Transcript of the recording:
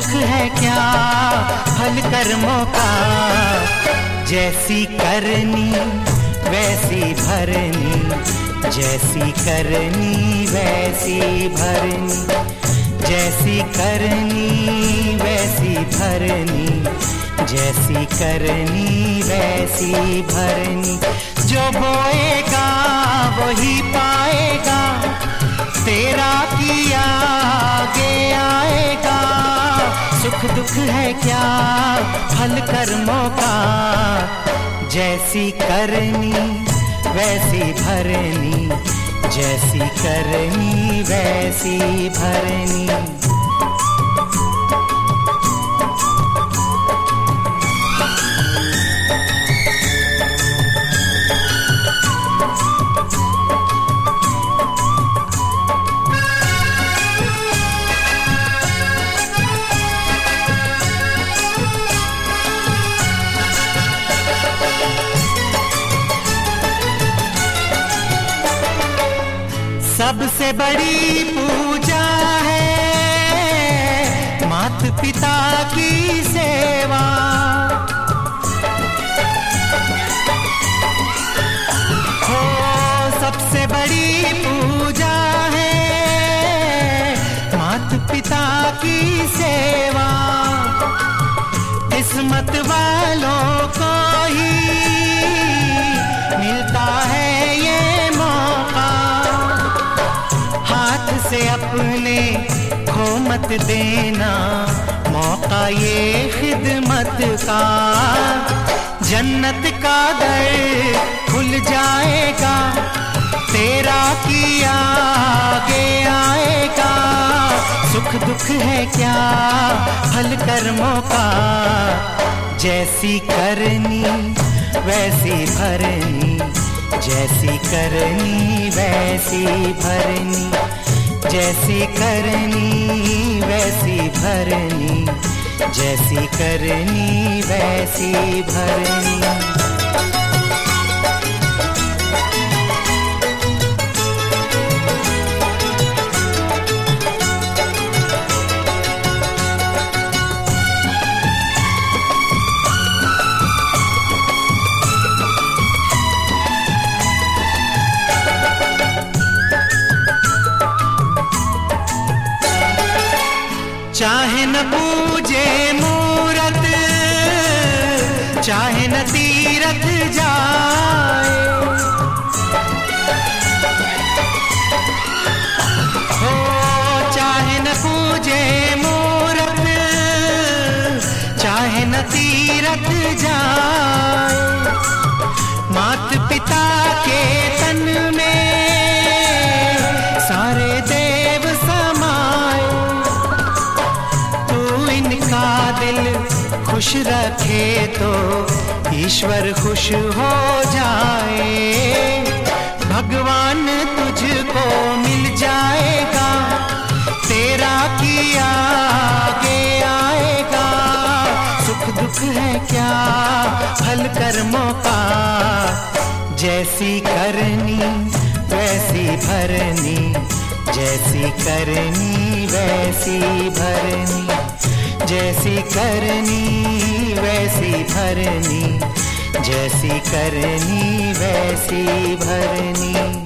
फल कर्मों का जैसी करनी, वैसी भरनी, जैसी करनी, वैसी भरनी, जैसी करनी, वैसी भरनी, जैसी करनी, वैसी भरनी। जो बोएगा, वही पाएगा। तेरा सुख दुख है क्या? फल कर्मों का जैसी करनी, वैसी भरनी, जैसी करनी, वैसी भरनी। सबसे बड़ी पूजा है। मात पिता की सेवा। हो, सबसे बड़ी पूजा है। मात पिता की सेवा। किस्मत वालों से अपने खो मत देना। मौका ये खिदमत का। जन्नत का दर खुल जाएगा। तेरा किया आगे आएगा। सुख दुख है क्या? फल कर्मों का। जैसी करनी, वैसी भरनी। जैसी करनी, वैसी भरनी। जैसी करनी वैसी भरनी। जैसी करनी वैसी भरनी। चाहे न पूजे मूरत, चाहे न तीरथ जाए। हो, चाहे न पूजे मूरत, चाहे न तीरथ जाए। मात पिता के तन में इनका दिल खुश रखे तो ईश्वर खुश हो जाए। भगवान तुझको मिल जाएगा, तेरा किया आगे आएगा। सुख दुख है क्या? फल कर्मों का जैसी करनी, वैसी भरनी, जैसी करनी, वैसी भरनी। जैसी करनी वैसी भरनी जैसी करनी वैसी भरनी।